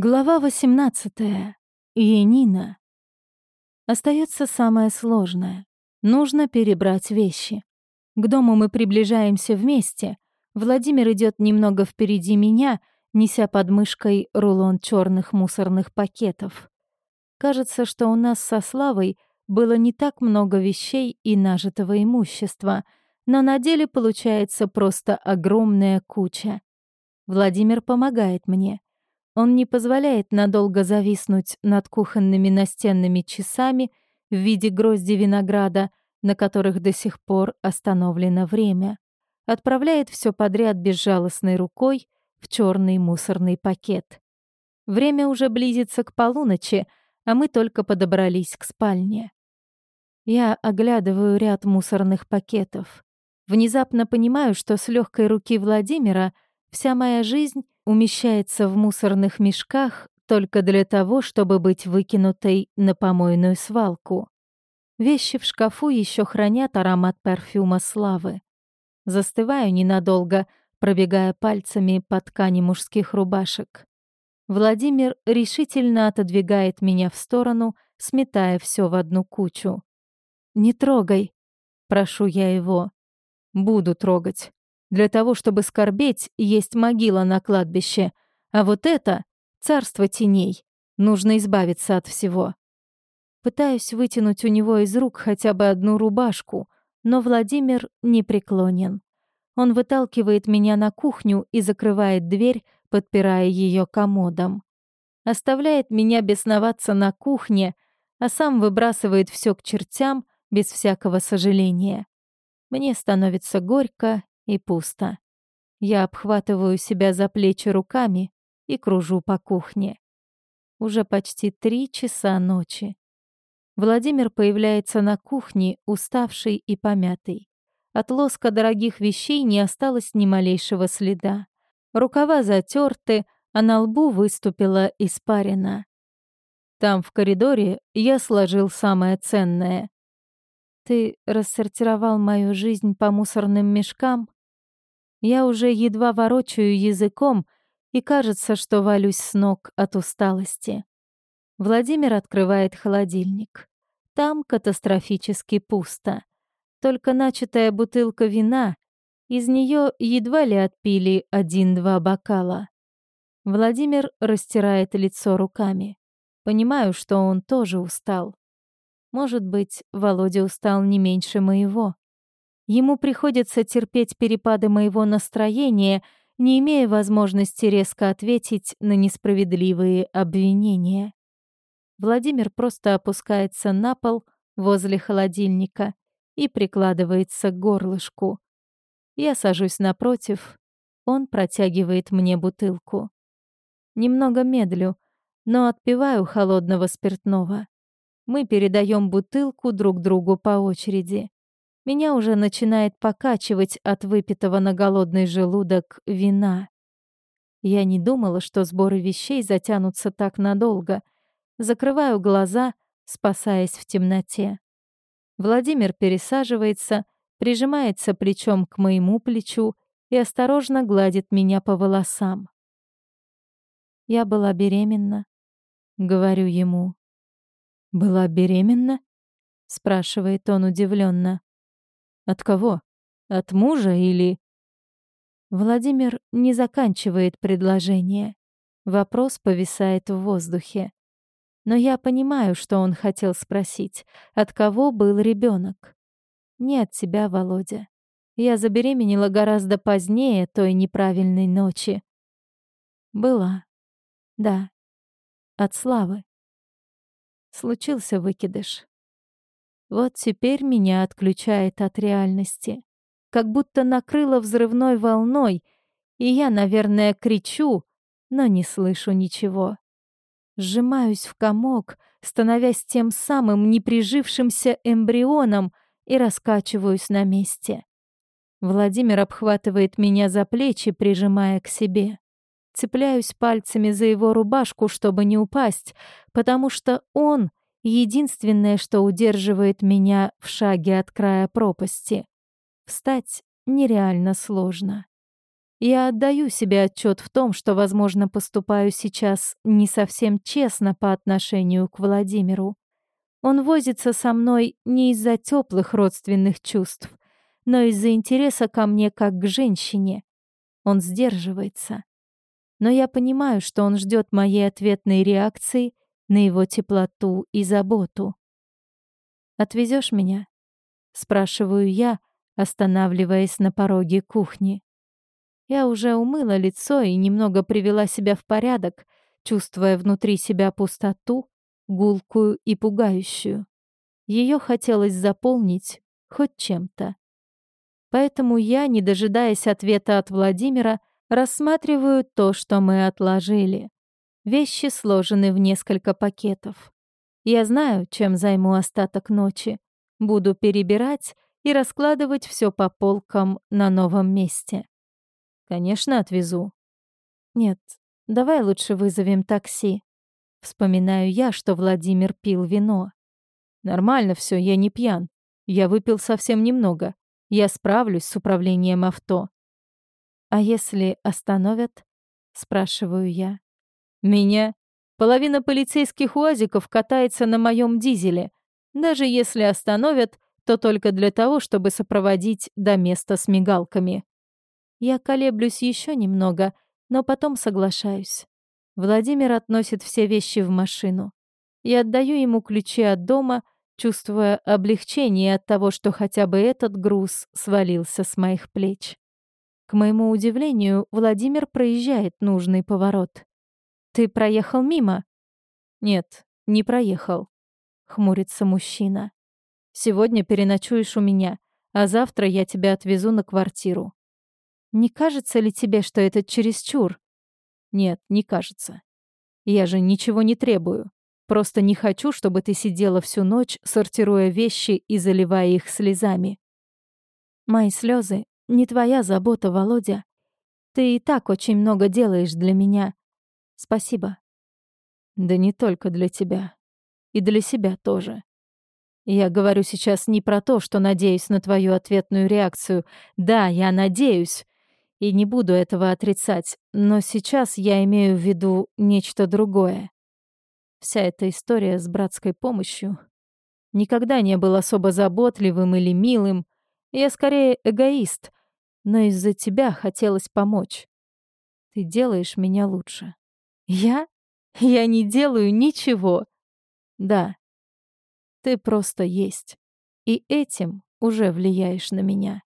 Глава 18. Енина. Остается самое сложное. Нужно перебрать вещи. К дому мы приближаемся вместе. Владимир идет немного впереди меня, неся под мышкой рулон черных мусорных пакетов. Кажется, что у нас со Славой было не так много вещей и нажитого имущества, но на деле получается просто огромная куча. Владимир помогает мне — он не позволяет надолго зависнуть над кухонными настенными часами в виде грозди винограда, на которых до сих пор остановлено время. Отправляет все подряд безжалостной рукой в черный мусорный пакет. Время уже близится к полуночи, а мы только подобрались к спальне. Я оглядываю ряд мусорных пакетов. Внезапно понимаю, что с легкой руки Владимира вся моя жизнь умещается в мусорных мешках только для того, чтобы быть выкинутой на помойную свалку. Вещи в шкафу еще хранят аромат парфюма славы. Застываю ненадолго, пробегая пальцами по ткани мужских рубашек. Владимир решительно отодвигает меня в сторону, сметая все в одну кучу. «Не трогай», — прошу я его. «Буду трогать. Для того, чтобы скорбеть, есть могила на кладбище. А вот это — царство теней. Нужно избавиться от всего. Пытаюсь вытянуть у него из рук хотя бы одну рубашку, но Владимир не преклонен. Он выталкивает меня на кухню и закрывает дверь, подпирая ее комодом. Оставляет меня бесноваться на кухне, а сам выбрасывает все к чертям без всякого сожаления. Мне становится горько и пусто. Я обхватываю себя за плечи руками и кружу по кухне. Уже почти три часа ночи. Владимир появляется на кухне, уставший и помятый. От лоска дорогих вещей не осталось ни малейшего следа. Рукава затерты, а на лбу выступила испарина. Там, в коридоре, я сложил самое ценное. Ты рассортировал мою жизнь по мусорным мешкам? Я уже едва ворочаю языком, и кажется, что валюсь с ног от усталости. Владимир открывает холодильник. Там катастрофически пусто. Только начатая бутылка вина, из нее едва ли отпили один-два бокала. Владимир растирает лицо руками. Понимаю, что он тоже устал. Может быть, Володя устал не меньше моего. Ему приходится терпеть перепады моего настроения, не имея возможности резко ответить на несправедливые обвинения. Владимир просто опускается на пол возле холодильника и прикладывается к горлышку. Я сажусь напротив, он протягивает мне бутылку. Немного медлю, но отпиваю холодного спиртного. Мы передаем бутылку друг другу по очереди. Меня уже начинает покачивать от выпитого на голодный желудок вина. Я не думала, что сборы вещей затянутся так надолго. Закрываю глаза, спасаясь в темноте. Владимир пересаживается, прижимается плечом к моему плечу и осторожно гладит меня по волосам. Я была беременна, говорю ему. Была беременна? спрашивает он удивленно. От кого? От мужа или... Владимир не заканчивает предложение. Вопрос повисает в воздухе. Но я понимаю, что он хотел спросить, от кого был ребенок. Не от тебя, Володя. Я забеременела гораздо позднее той неправильной ночи. Была. Да. От Славы. Случился выкидыш. Вот теперь меня отключает от реальности. Как будто накрыло взрывной волной, и я, наверное, кричу, но не слышу ничего. Сжимаюсь в комок, становясь тем самым неприжившимся эмбрионом и раскачиваюсь на месте. Владимир обхватывает меня за плечи, прижимая к себе. Цепляюсь пальцами за его рубашку, чтобы не упасть, потому что он единственное, что удерживает меня в шаге от края пропасти. Встать нереально сложно. Я отдаю себе отчет в том, что, возможно, поступаю сейчас не совсем честно по отношению к Владимиру. Он возится со мной не из-за теплых родственных чувств, но из-за интереса ко мне как к женщине. Он сдерживается. Но я понимаю, что он ждет моей ответной реакции на его теплоту и заботу. «Отвезешь меня?» — спрашиваю я, останавливаясь на пороге кухни. Я уже умыла лицо и немного привела себя в порядок, чувствуя внутри себя пустоту, гулкую и пугающую. Ее хотелось заполнить хоть чем-то. Поэтому я, не дожидаясь ответа от Владимира, рассматриваю то, что мы отложили. Вещи сложены в несколько пакетов. Я знаю, чем займу остаток ночи. Буду перебирать и раскладывать все по полкам на новом месте. Конечно, отвезу. Нет, давай лучше вызовем такси. Вспоминаю я, что Владимир пил вино. Нормально все, я не пьян. Я выпил совсем немного. Я справлюсь с управлением авто. А если остановят? Спрашиваю я. Меня? Половина полицейских уазиков катается на моем дизеле. Даже если остановят, то только для того, чтобы сопроводить до места с мигалками. Я колеблюсь еще немного, но потом соглашаюсь. Владимир относит все вещи в машину. Я отдаю ему ключи от дома, чувствуя облегчение от того, что хотя бы этот груз свалился с моих плеч. К моему удивлению, Владимир проезжает нужный поворот. «Ты проехал мимо?» «Нет, не проехал», — хмурится мужчина. «Сегодня переночуешь у меня, а завтра я тебя отвезу на квартиру. Не кажется ли тебе, что это чересчур? Нет, не кажется. Я же ничего не требую. Просто не хочу, чтобы ты сидела всю ночь, сортируя вещи и заливая их слезами. Мои слезы не твоя забота, Володя. Ты и так очень много делаешь для меня. Спасибо. Да не только для тебя. И для себя тоже. Я говорю сейчас не про то, что надеюсь на твою ответную реакцию. Да, я надеюсь, и не буду этого отрицать, но сейчас я имею в виду нечто другое. Вся эта история с братской помощью никогда не был особо заботливым или милым. Я скорее эгоист, но из-за тебя хотелось помочь. Ты делаешь меня лучше. Я? Я не делаю ничего. Да. Ты просто есть. И этим уже влияешь на меня.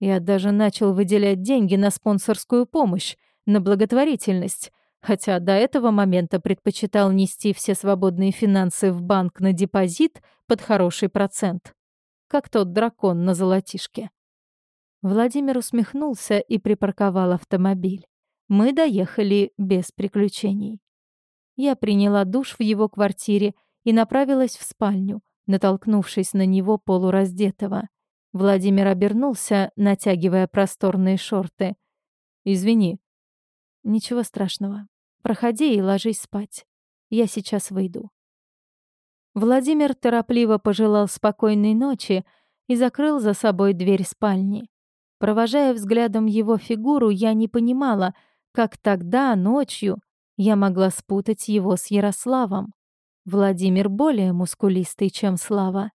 Я даже начал выделять деньги на спонсорскую помощь, на благотворительность, хотя до этого момента предпочитал нести все свободные финансы в банк на депозит под хороший процент. Как тот дракон на золотишке. Владимир усмехнулся и припарковал автомобиль. Мы доехали без приключений. Я приняла душ в его квартире и направилась в спальню, натолкнувшись на него полураздетого. Владимир обернулся, натягивая просторные шорты. «Извини». «Ничего страшного. Проходи и ложись спать. Я сейчас выйду». Владимир торопливо пожелал спокойной ночи и закрыл за собой дверь спальни. Провожая взглядом его фигуру, я не понимала, как тогда, ночью, я могла спутать его с Ярославом. Владимир более мускулистый, чем Слава.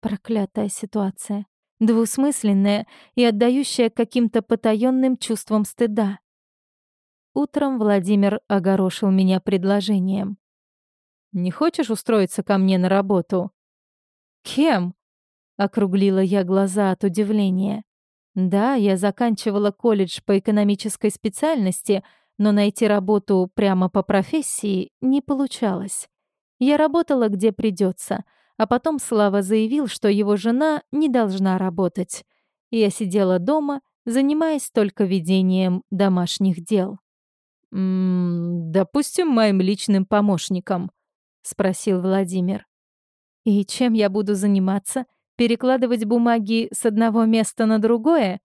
Проклятая ситуация. Двусмысленная и отдающая каким-то потаённым чувствам стыда. Утром Владимир огорошил меня предложением. «Не хочешь устроиться ко мне на работу?» «Кем?» — округлила я глаза от удивления. «Да, я заканчивала колледж по экономической специальности, но найти работу прямо по профессии не получалось. Я работала где придется, а потом Слава заявил, что его жена не должна работать. Я сидела дома, занимаясь только ведением домашних дел. «М -м, «Допустим, моим личным помощником», — спросил Владимир. «И чем я буду заниматься? Перекладывать бумаги с одного места на другое?»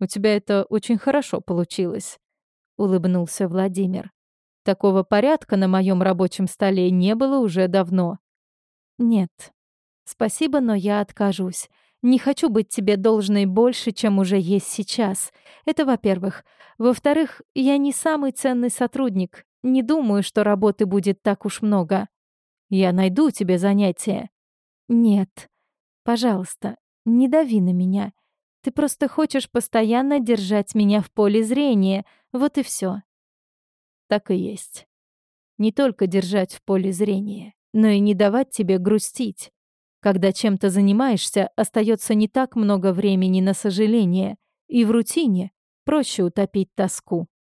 «У тебя это очень хорошо получилось», — улыбнулся Владимир. «Такого порядка на моем рабочем столе не было уже давно. «Нет. Спасибо, но я откажусь. Не хочу быть тебе должной больше, чем уже есть сейчас. Это во-первых. Во-вторых, я не самый ценный сотрудник. Не думаю, что работы будет так уж много. Я найду тебе занятие. Нет. Пожалуйста, не дави на меня. Ты просто хочешь постоянно держать меня в поле зрения. Вот и все. Так и есть. Не только держать в поле зрения, но и не давать тебе грустить. Когда чем-то занимаешься, остается не так много времени на сожаление, и в рутине проще утопить тоску.